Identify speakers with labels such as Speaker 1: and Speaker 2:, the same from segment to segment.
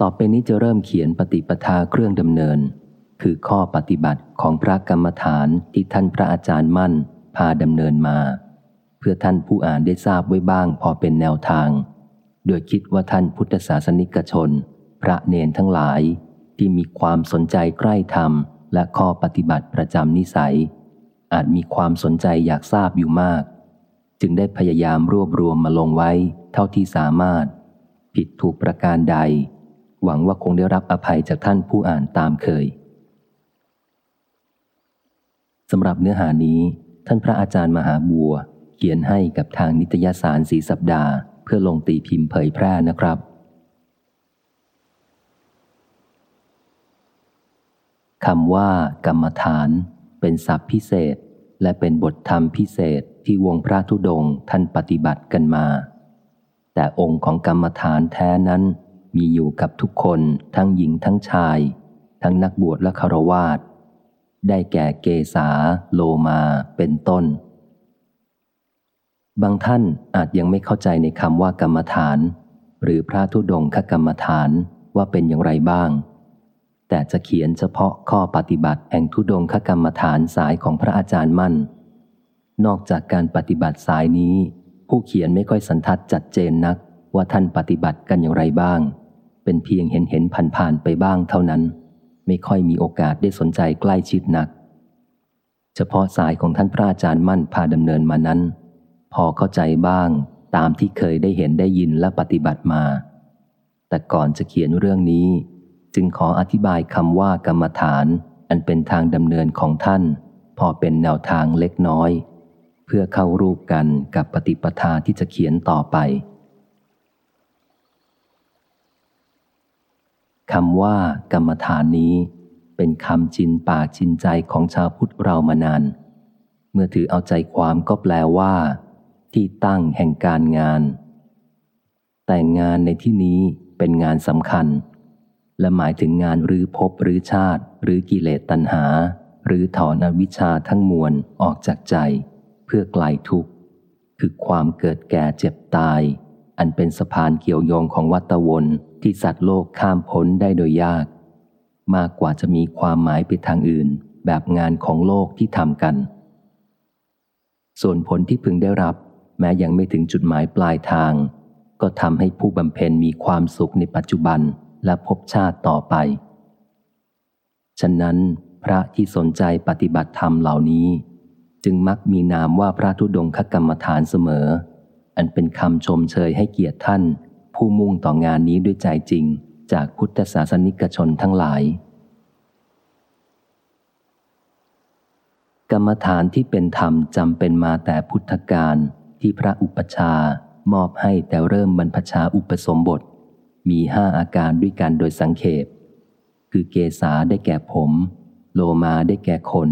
Speaker 1: ต่อไปนี้จะเริ่มเขียนปฏิปทาเครื่องดำเนิน คือข้อปฏิบัติของพระกรรมฐานที่ท่านพระอาจารย์มั่น พาดำเนินมา เพื่อท่านผู้อ่านได้ทราบไว้บ้างพอเป็นแนวทาง โดยคิดว่าท่านพุทธศาสนิกชน พระเนนทั้งหลายที่มีความสนใจใกล้ธรรม และข้อปฏิบัติประจำนิสัย อาจมีความสนใจอยากทราบอยู่มาก จึงได้พยายามรวบรวมมาลงไว้เท่าที่สามารถ ผิดถูกประการใด หวังว่าคงได้รับอภัยจากท่านผู้อ่านตามเคยสำหรับเนื้อหานี้ ท่านพระอาจารย์มหาบัว เขียนให้กับทางนิตยสารสีสัปดาห์ เพื่อลงตีพิมพ์เผยแพร่นะครับ คำว่ากรรมฐาน เป็นศัพท์พิเศษ และเป็นบทธรรมพิเศษที่วงพระธุดงท่านปฏิบัติกันมา แต่องค์ของกรรมฐานแท้นั้น มีอยู่กับทุกคนทั้งหญิงทั้งชาย ทั้งนักบวชและคารวาสได้แก่เกษาโลมาเป็นต้น บางท่านอาจยังไม่เข้าใจในคำว่ากรรมฐาน หรือพระธุดงคกรรมฐานว่าเป็นอย่างไรบ้าง แต่จะเขียนเฉพาะข้อปฏิบัติแห่งธุดงคกรรมฐานสายของพระอาจารย์มั่น นอกจากการปฏิบัติสายนี้ ผู้เขียนไม่ค่อยสันทัดจัดเจนนักว่าท่านปฏิบัติกันอย่างไรบ้าง เป็นเพียงเห็นเห็นผ่านผ่านไปบ้างเท่านั้น ไม่ค่อยมีโอกาสได้สนใจใกล้ชิดนัก เฉพาะสายของท่านพระอาจารย์มั่นพาดำเนินมานั้น พอเข้าใจบ้างตามที่เคยได้เห็นได้ยินและปฏิบัติมา แต่ก่อนจะเขียนเรื่องนี้ จึงขออธิบายคำว่ากรรมฐาน อันเป็นทางดำเนินของท่าน พอเป็นแนวทางเล็กน้อย เพื่อเข้ารูปกันกับปฏิปทาที่จะเขียนต่อไป คำว่ากรรมฐานนี้ เป็นคำจินปากจินใจของชาวพุทธเรามานาน เมื่อถือเอาใจความก็แปลว่า ที่ตั้งแห่งการงาน แต่งานในที่นี้เป็นงานสำคัญ และหมายถึงงานรื้อภพหรือชาติ หรือกิเลสตัณหา หรือถอนอวิชชาทั้งมวลออกจากใจ เพื่อไกลทุกข์ คือความเกิดแก่เจ็บตาย อันเป็นสะพานเกี่ยวโยงของวัตวนที่สัตว์โลกข้ามพ้นได้โดยยาก มากกว่าจะมีความหมายไปทางอื่น แบบงานของโลกที่ทำกัน ส่วนผลที่พึงได้รับ แม้ยังไม่ถึงจุดหมายปลายทาง ก็ทำให้ผู้บำเพ็ญมีความสุขในปัจจุบันและพบชาติต่อไป ฉะนั้น พระที่สนใจปฏิบัติธรรมเหล่านี้ จึงมักมีนามว่าพระธุดงคกรรมฐานเสมอ อันเป็นคำชมเชยให้เกียรติท่าน ผู้มุ่งต่องานนี้ด้วยใจจริง จากพุทธศาสนิกชนทั้งหลาย กรรมฐานที่เป็นธรรมจำเป็นมาแต่พุทธกาลที่พระอุปชามอบให้แต่เริ่มบรรพชาอุปสมบท มีห้าอาการด้วยกันโดยสังเขป คือเกษาได้แก่ผม โลมาได้แก่ขน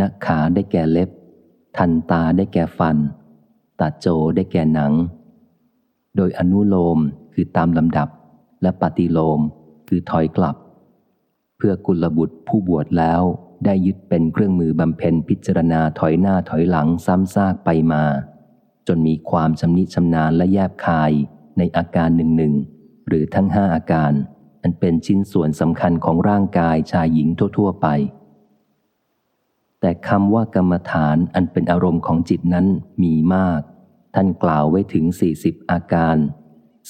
Speaker 1: นักขาได้แก่เล็บ ทันตาได้แก่ฟัน ตัดโจได้แก่หนัง โดยอนุโลมคือตามลำดับ และปฏิโลมคือถอยกลับ เพื่อกุลบุตรผู้บวชแล้วได้ยึดเป็นเครื่องมือบำเพ็ญพิจารณาถอยหน้าถอยหลังซ้ำซากไปมา จนมีความชำนิชำนาญและแยบคายในอาการหนึ่งหนึ่งหรือทั้งห้าอาการ อันเป็นชิ้นส่วนสำคัญของร่างกายชายหญิงทั่ว ๆ ไป แต่คำว่ากรรมฐานอันเป็นอารมณ์ของจิตนั้นมีมาก ท่านกล่าวไว้ถึง 40 อาการ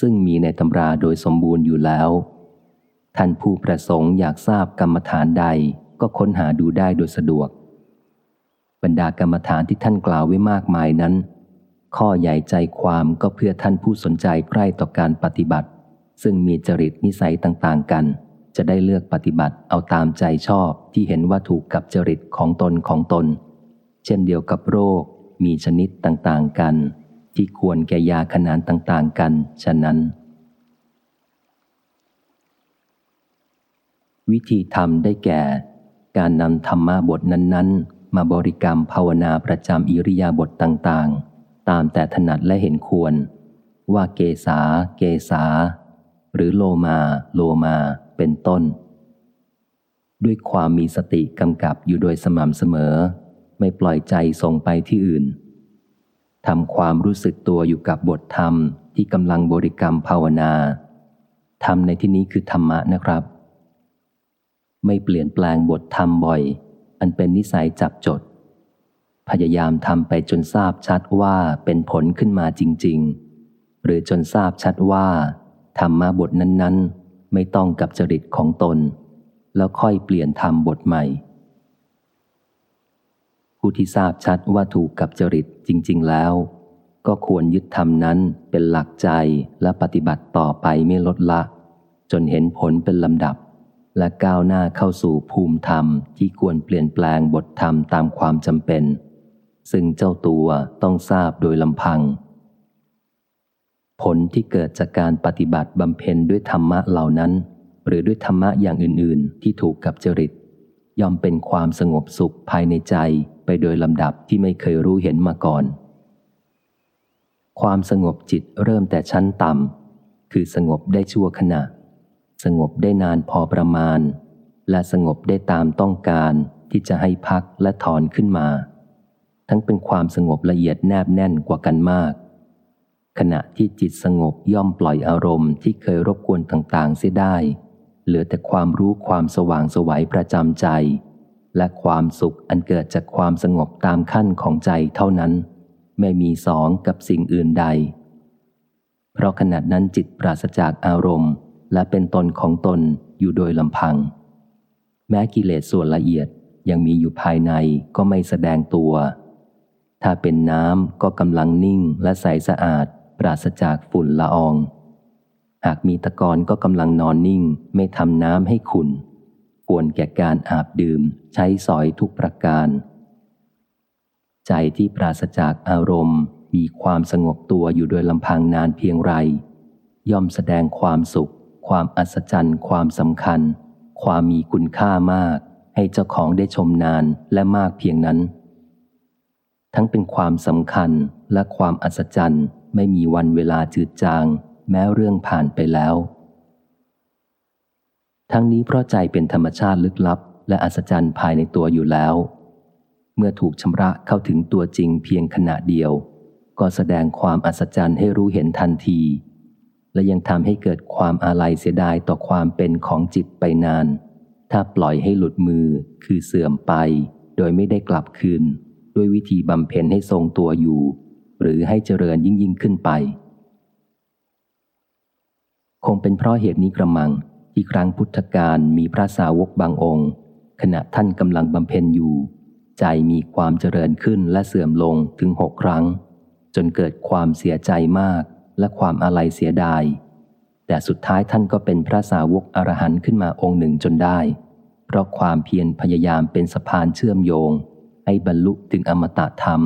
Speaker 1: ซึ่งมีในตำราโดยสมบูรณ์อยู่แล้ว ท่านผู้ประสงค์อยากทราบกรรมฐานใดก็ค้นหาดูได้โดยสะดวก บรรดากรรมฐานที่ท่านกล่าวไว้มากมายนั้น ข้อใหญ่ใจความก็เพื่อท่านผู้สนใจใกล้ต่อการปฏิบัติ ซึ่งมีจริตนิสัยต่างๆกัน จะได้เลือกปฏิบัติเอาตามใจชอบที่เห็นว่าถูกกับจริตของตนของตน เช่นเดียวกับโรค มีชนิดต่างๆกัน ที่ควรแก่ยาขนานต่างๆกัน ฉะนั้น วิธีทำได้แก่ การนำธรรมะบทนั้น ๆ มาบริกรรมภาวนาประจำอิริยาบถต่างๆ ตามแต่ถนัดและเห็นควร ว่าเกษา เกษา หรือโลมา โลมา เป็นต้น ด้วยความมีสติกำกับอยู่โดยสม่ำเสมอ ไม่ปล่อยใจส่งไปที่อื่นทำความรู้สึกตัวอยู่กับบทธรรมที่กำลังบริกรรมภาวนาธรรมในที่นี้คือธรรมะนะครับ ไม่เปลี่ยนแปลงบทธรรมบ่อย อันเป็นนิสัยจับจด พยายามทำไปจนทราบชัดว่าเป็นผลขึ้นมาจริง ๆ หรือจนทราบชัดว่าธรรมะบทนั้น ๆ ไม่ต้องกับจริตของตน แล้วค่อยเปลี่ยนธรรมบทใหม่ ผู้ที่ทราบชัดว่าถูกกับจริตจริง ๆ แล้ว ก็ควรยึดธรรมนั้นเป็นหลักใจและปฏิบัติต่อไปไม่ลดละ จนเห็นผลเป็นลำดับ และก้าวหน้าเข้าสู่ภูมิธรรมที่ควรเปลี่ยนแปลงบทธรรมตามความจำเป็น ซึ่งเจ้าตัวต้องทราบโดยลำพัง ผลที่เกิดจากการปฏิบัติบำเพ็ญด้วยธรรมะเหล่านั้น หรือด้วยธรรมะอย่างอื่น ๆ ที่ถูกกับจริต ย่อมเป็นความสงบสุขภายในใจไปโดยลำดับที่ไม่เคยรู้เห็นมาก่อน ความสงบจิตเริ่มแต่ชั้นต่ำคือสงบได้ชั่วขณะ สงบได้นานพอประมาณ และสงบได้ตามต้องการที่จะให้พักและถอนขึ้นมา ทั้งเป็นความสงบละเอียดแนบแน่นกว่ากันมาก ขณะที่จิตสงบย่อมปล่อยอารมณ์ที่เคยรบกวนต่างๆ เสียได้ เหลือแต่ความรู้ความสว่างสวัยประจำใจ และความสุขอันเกิดจากความสงบตามขั้นของใจเท่านั้น ไม่มีสองกับสิ่งอื่นใด เพราะขณะนั้นจิตปราศจากอารมณ์ และเป็นตนของตนอยู่โดยลำพัง แม้กิเลสส่วนละเอียดยังมีอยู่ภายในก็ไม่แสดงตัว ถ้าเป็นน้ำก็กำลังนิ่งและใสสะอาด ปราศจากฝุ่นละออง หากมีตะกอนก็กำลังนอนนิ่ง ไม่ทำน้ำให้ขุนควรแก่การอาบดื่มใช้สอยทุกประการ ใจที่ปราศจากอารมณ์ มีความสงบตัวอยู่โดยลำพังนานเพียงไร ย่อมแสดงความสุข ความอัศจรรย์ความสำคัญ ความมีคุณค่ามาก ให้เจ้าของได้ชมนานและมากเพียงนั้น ทั้งเป็นความสำคัญและความอัศจรรย์ ไม่มีวันเวลาจืดจาง แม้เรื่องผ่านไปแล้ว ทั้งนี้เพราะใจเป็นธรรมชาติลึกลับ และอัศจรรย์ภายในตัวอยู่แล้ว เมื่อถูกชำระเข้าถึงตัวจริงเพียงขณะเดียว ก็แสดงความอัศจรรย์ให้รู้เห็นทันที และยังทำให้เกิดความอาลัยเสียดายต่อความเป็นของจิตไปนาน ถ้าปล่อยให้หลุดมือคือเสื่อมไป โดยไม่ได้กลับคืนด้วยวิธีบำเพ็ญให้ทรงตัวอยู่ หรือให้เจริญยิ่งยิ่งขึ้นไป คงเป็นเพราะเหตุนี้กระมังที่ครั้งพุทธกาลมีพระสาวกบางองค์ ขณะท่านกำลังบำเพ็ญอยู่ ใจมีความเจริญขึ้นและเสื่อมลงถึงหกครั้ง จนเกิดความเสียใจมากและความอาลัยเสียดาย แต่สุดท้ายท่านก็เป็นพระสาวกอรหันต์ขึ้นมาองค์หนึ่งจนได้ เพราะความเพียรพยายามเป็นสะพานเชื่อมโยง ให้บรรลุถึงอมตะธรรม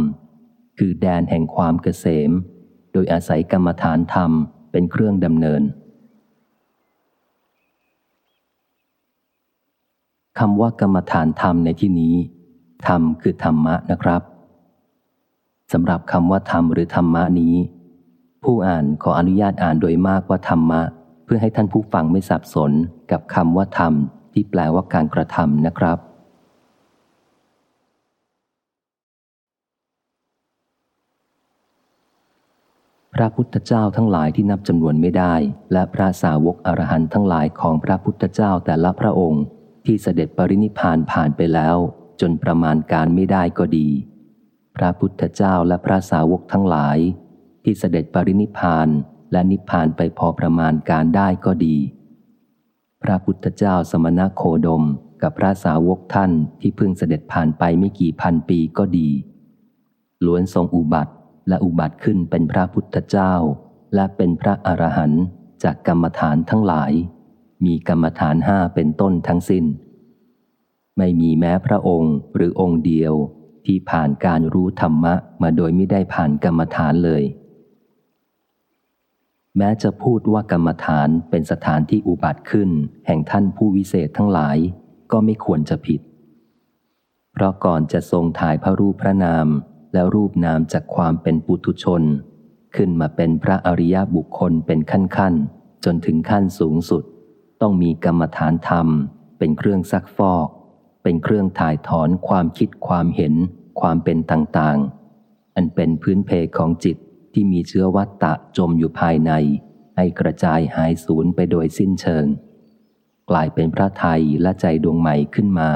Speaker 1: คือแดนแห่งความเกษม โดยอาศัยกรรมฐานธรรมเป็นเครื่องดำเนินคำว่ากรรมฐานธรรมในที่นี้ธรรมคือธรรมะนะครับสำหรับคำว่าธรรมหรือธรรมะนี้ ผู้อ่านขออนุญาตอ่านโดยมากว่าธรรมะ เพื่อให้ท่านผู้ฟังไม่สับสนกับคำว่าธรรมที่แปลว่าการกระทำนะครับ พ ระพุทธเจ้าทั้งหลายที่นับจำนวนไม่ได้ และพระสาวกอรหันต์ทั้งหลายของพระพุทธเจ้าแต่ละพระองค์ ที่เสด็จปรินิพานผ่านไปแล้ว จนประมาณการไม่ได้ก็ดี พระพุทธเจ้าและพระสาวกทั้งหลาย ที่เสด็จปรินิพานและนิพพานไปพอประมาณการได้ก็ดี พระพุทธเจ้าสมณโคดมกับพระสาวกท่านที่เพิ่งเสด็จผ่านไปไม่กี่พันปีก็ดีล้วนทรงอุบัติ และอุบัติขึ้นเป็นพระพุทธเจ้า และเป็นพระอรหันต์จากกรรมฐานทั้งหลาย มีกรรมฐานห้าเป็นต้นทั้งสิน้น ไม่มีแม้พระองค์หรือองค์เดียวที่ผ่านการรู้ธรรมะมาโดยไม่ได้ผ่านกรรมฐานเลย แม้จะพูดว่ากรรมฐานเป็นสถานที่อุบัติขึ้น แห่งท่านผู้วิเศษทั้งหลายก็ไม่ควรจะผิด เพราะก่อนจะทรงถ่ายพระรูปพระนาม แล้วรูปนามจากความเป็นปุถุชน ขึ้นมาเป็นพระอริยบุคคลเป็นขั้นขั้นจนถึงขั้นสูงสุด ต้องมีกรรมฐานธรรม เป็นเครื่องซักฟอก เป็นเครื่องถ่ายถอนความคิดความเห็น ความเป็นต่างๆ อันเป็นพื้นเพของจิตที่มีเชื้อวัตตะจมอยู่ภายใน ให้กระจายหายสูญไปโดยสิ้นเชิง กลายเป็นพระไทยและใจดวงใหม่ขึ้นมา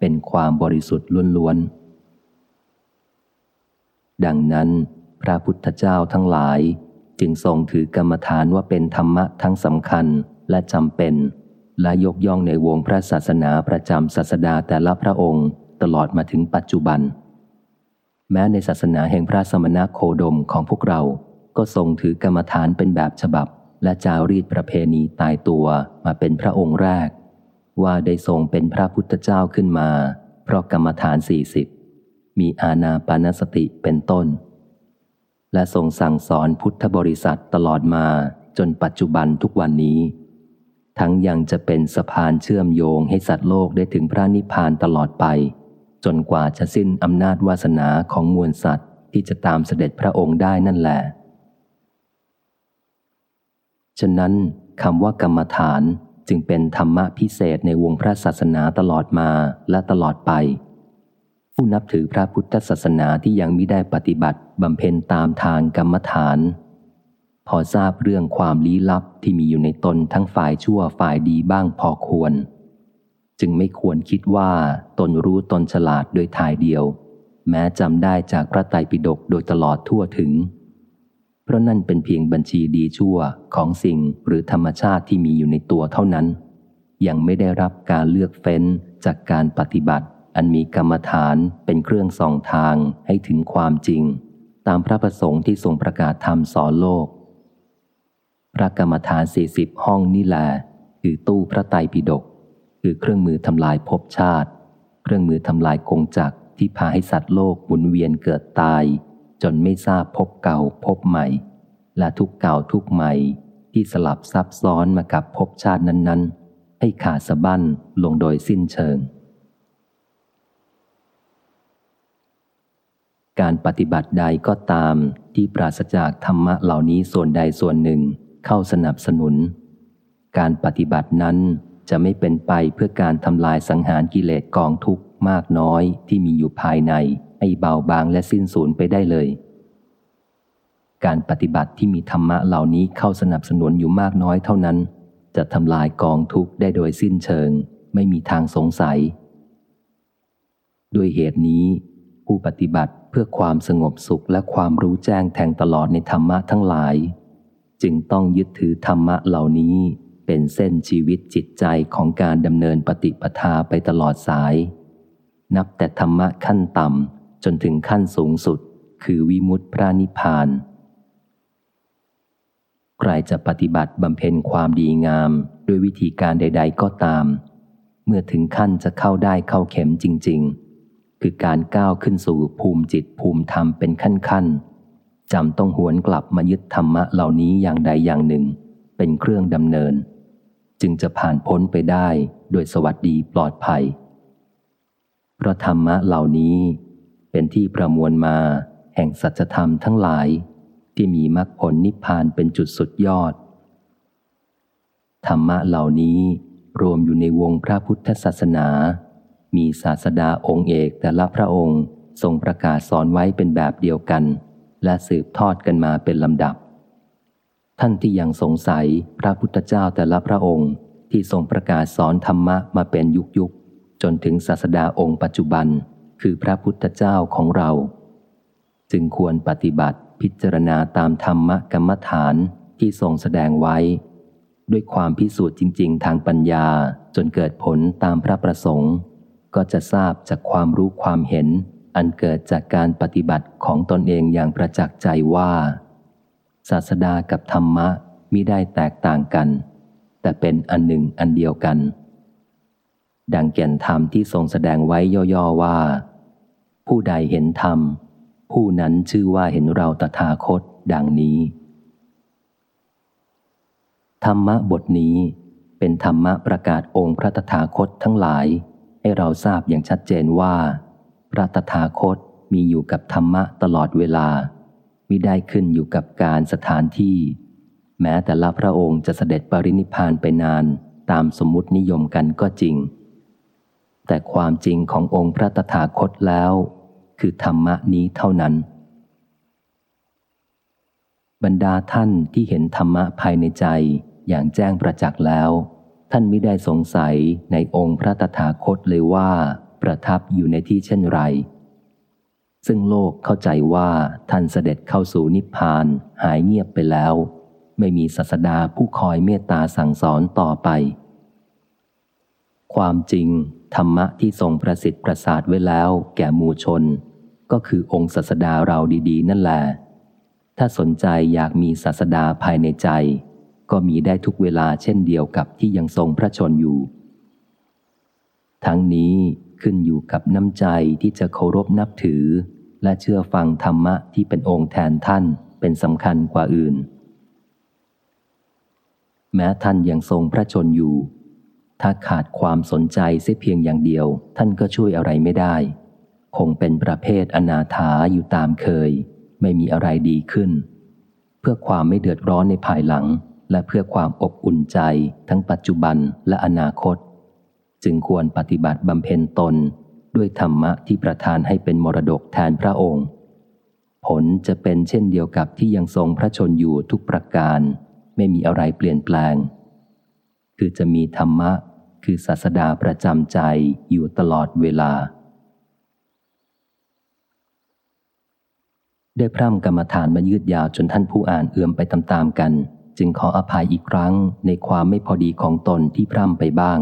Speaker 1: เป็นความบริสุทธิ์ล้วนๆ ดังนั้น พระพุทธเจ้าทั้งหลาย จึงทรงถือกรรมฐานว่าเป็นธรรมะทั้งสำคัญและจำเป็น และยกย่องในวงพระศาสนาประจำศาสดาแต่ละพระองค์ตลอดมาถึงปัจจุบัน แม้ในศาสนาแห่งพระสมณโคดมของพวกเรา ก็ทรงถือกรรมฐานเป็นแบบฉบับ และจารีตประเพณีตายตัวมาเป็นพระองค์แรก ว่าได้ทรงเป็นพระพุทธเจ้าขึ้นมา เพราะกรรมฐานสี่สิบ มีอาณาปานสติเป็นต้น และทรงสั่งสอนพุทธบริษัทตลอดมาจนปัจจุบันทุกวันนี้ ทั้งยังจะเป็นสะพานเชื่อมโยงให้สัตว์โลกได้ถึงพระนิพพานตลอดไป จนกว่าจะสิ้นอำนาจวาสนาของมวลสัตว์ที่จะตามเสด็จพระองค์ได้นั่นแหละ ฉะนั้นคำว่ากรรมฐานจึงเป็นธรรมะพิเศษในวงพระศาสนาตลอดมาและตลอดไป ผู้นับถือพระพุทธศาสนาที่ยังไม่ได้ปฏิบัติบำเพ็ญตามทางกรรมฐาน พอทราบเรื่องความลี้ลับที่มีอยู่ในตนทั้งฝ่ายชั่วฝ่ายดีบ้างพอควร จึงไม่ควรคิดว่าตนรู้ตนฉลาดโดยทายเดียว แม้จำได้จากพระไตรปิฎกโดยตลอดทั่วถึง เพราะนั่นเป็นเพียงบัญชีดีชั่วของสิ่งหรือธรรมชาติที่มีอยู่ในตัวเท่านั้น ยังไม่ได้รับการเลือกเฟ้นจากการปฏิบัติ อันมีกรรมฐานเป็นเครื่องส่องทางให้ถึงความจริง ตามพระประสงค์ที่ทรงประกาศธรรมสอนโลก พระกรรมฐานสี่สิบห้องนี่แหละคือตู้พระไตรปิฎกคือเครื่องมือทำลายภพชาติ เครื่องมือทำลายกงจักที่พาให้สัตว์โลกหมุนเวียนเกิดตาย จนไม่ทราบพบเก่าพบใหม่ และทุกเก่าทุกใหม่ ที่สลับซับซ้อนมากับภพชาตินั้น ๆ ให้ขาดสะบั้นลงโดยสิ้นเชิง การปฏิบัติใดก็ตามที่ปราศจากธรรมะเหล่านี้ส่วนใดส่วนหนึ่งเข้าสนับสนุน การปฏิบัตินั้นจะไม่เป็นไปเพื่อการทำลายสังหารกิเลสกองทุกข์มากน้อยที่มีอยู่ภายในให้เบาบางและสิ้นสูญไปได้เลย การปฏิบัติที่มีธรรมะเหล่านี้เข้าสนับสนุนอยู่มากน้อยเท่านั้น จะทำลายกองทุกข์ได้โดยสิ้นเชิง ไม่มีทางสงสัย ด้วยเหตุนี้ ผู้ปฏิบัติ เพื่อความสงบสุขและความรู้แจ้งแทงตลอดในธรรมะทั้งหลาย จึงต้องยึดถือธรรมะเหล่านี้เป็นเส้นชีวิตจิตใจของการดำเนินปฏิปทาไปตลอดสาย นับแต่ธรรมะขั้นต่ำจนถึงขั้นสูงสุด คือวิมุตติพระนิพพาน ใครจะปฏิบัติบำเพ็ญความดีงามด้วยวิธีการใด ๆ ก็ตาม เมื่อถึงขั้นจะเข้าได้เข้าเข็มจริง ๆ คือการก้าวขึ้นสู่ภูมิจิตภูมิธรรมเป็นขั้นๆจำต้องหวนกลับมายึดธรรมะเหล่านี้อย่างใดอย่างหนึ่ง เป็นเครื่องดำเนิน จึงจะผ่านพ้นไปได้โดยสวัสดีปลอดภัย เพราะธรรมะเหล่านี้ เป็นที่ประมวลมา แห่งสัจธรรมทั้งหลาย ที่มีมรรคผลนิพพานเป็นจุดสุดยอด ธรรมะเหล่านี้รวมอยู่ในวงพระพุทธศาสนา มีศาสดาองค์เอกแต่ละพระองค์ทรงประกาศสอนไว้เป็นแบบเดียวกัน และสืบทอดกันมาเป็นลำดับ ท่านที่ยังสงสัยพระพุทธเจ้าแต่ละพระองค์ที่ทรงประกาศสอนธรรมะมาเป็นยุคยุคจนถึงศาสดาองค์ปัจจุบัน คือพระพุทธเจ้าของเรา จึงควรปฏิบัติพิจารณาตามธรรมกรรมฐานที่ทรงแสดงไว้ ด้วยความพิสูจน์จริง ๆ ทางปัญญาจนเกิดผลตามพระประสงค์ ก็จะทราบจากความรู้ความเห็น อันเกิดจากการปฏิบัติของตนเองอย่างประจักษ์ใจว่า ศาสดากับธรรมะมิได้แตกต่างกัน แต่เป็นอันหนึ่งอันเดียวกัน ดังแก่นธรรมที่ทรงแสดงไว้ย่อๆว่า ผู้ใดเห็นธรรม ผู้นั้นชื่อว่าเห็นเราตถาคตดังนี้ ธรรมะบทนี้เป็นธรรมะประกาศองค์พระตถาคตทั้งหลาย ให้เราทราบอย่างชัดเจนว่า พระตถาคตมีอยู่กับธรรมะตลอดเวลามิได้ขึ้นอยู่กับการสถานที่ แม้แต่ละพระองค์จะเสด็จปรินิพานไปนานตามสมมุตินิยมกันก็จริง แต่ความจริงขององค์พระตถาคตแล้ว คือธรรมะนี้เท่านั้น บรรดาท่านที่เห็นธรรมะภายในใจอย่างแจ้งประจักษ์แล้ว ท่านไม่ได้สงสัยในองค์พระตถาคตเลยว่า ประทับอยู่ในที่เช่นไร ซึ่งโลกเข้าใจว่าท่านเสด็จเข้าสู่นิพพานหายเงียบไปแล้ว ไม่มีศาสดาผู้คอยเมตตาสั่งสอนต่อไป ความจริง ธรรมะที่ทรงประสิทธิ์ประสาทไว้แล้ว แก่หมู่ชน ก็คือองค์ศาสดาเราดี ๆ นั่นแหละถ้าสนใจอยากมีศาสดาภายในใจ ก็มีได้ทุกเวลาเช่นเดียวกับที่ยังทรงพระชนอยู่ ทั้งนี้ขึ้นอยู่กับน้ำใจที่จะเคารพนับถือ และเชื่อฟังธรรมะที่เป็นองค์แทนท่านเป็นสำคัญกว่าอื่น แม้ท่านยังทรงพระชนอยู่ ถ้าขาดความสนใจเสียเพียงอย่างเดียว ท่านก็ช่วยอะไรไม่ได้ คงเป็นประเภทอนาถาอยู่ตามเคย ไม่มีอะไรดีขึ้น เพื่อความไม่เดือดร้อนในภายหลัง และเพื่อความอบอุ่นใจทั้งปัจจุบันและอนาคต จึงควรปฏิบัติบำเพ็ญตนด้วยธรรมะที่ประทานให้เป็นมรดกแทนพระองค์ ผลจะเป็นเช่นเดียวกับที่ยังทรงพระชนอยู่ทุกประการ ไม่มีอะไรเปลี่ยนแปลง คือจะมีธรรมะคือศาสดาประจำใจอยู่ตลอดเวลา ได้พร่ำกรรมฐานมายืดยาวจนท่านผู้อ่านเอื่อมไปตามๆกัน จึงขออภัยอีกครั้งในความไม่พอดีของตนที่พร่ำไปบ้าง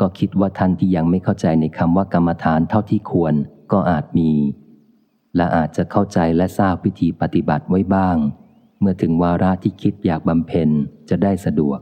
Speaker 1: ก็คิดว่าท่านที่ยังไม่เข้าใจในคำว่ากรรมฐานเท่าที่ควรก็อาจมี และอาจจะเข้าใจและทราบวิธีปฏิบัติไว้บ้าง เมื่อถึงวาระที่คิดอยากบำเพ็ญจะได้สะดวก